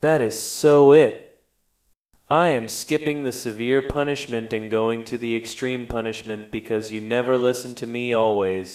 That is so it. I am skipping the severe punishment and going to the extreme punishment because you never listen to me always.